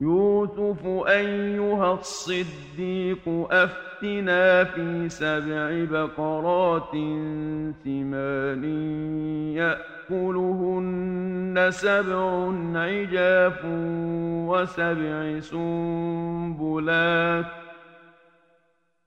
يوسف أيها الصديق أفتنا في سبع بقرات ثمان يأكلهن سبع عجاف وسبع سنبلات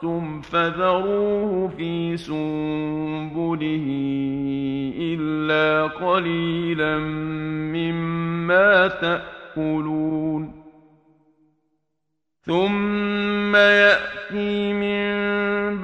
أَخْرَجْتُمْ فَذَرُوهُ فِي سُنبُلِهِ إِلَّا قَلِيلًا مِّمَّا تَأْكُلُونَ ثُمَّ يَأْتِي مِن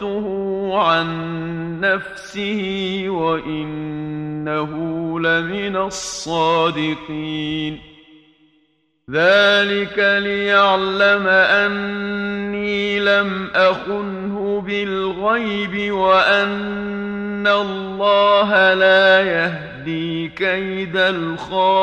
فَصَدَّقْتُهُ عَن نَّفْسِهِ وَإِنَّهُ لَمِنَ الصَّادِقِينَ ذَلِكَ لِيَعْلَمَ أَنِّي لَمْ أَخُنْهُ بِالْغَيْبِ وَأَنَّ اللَّهَ لَا يَهْدِي كَيْدَ الْخَائِنِينَ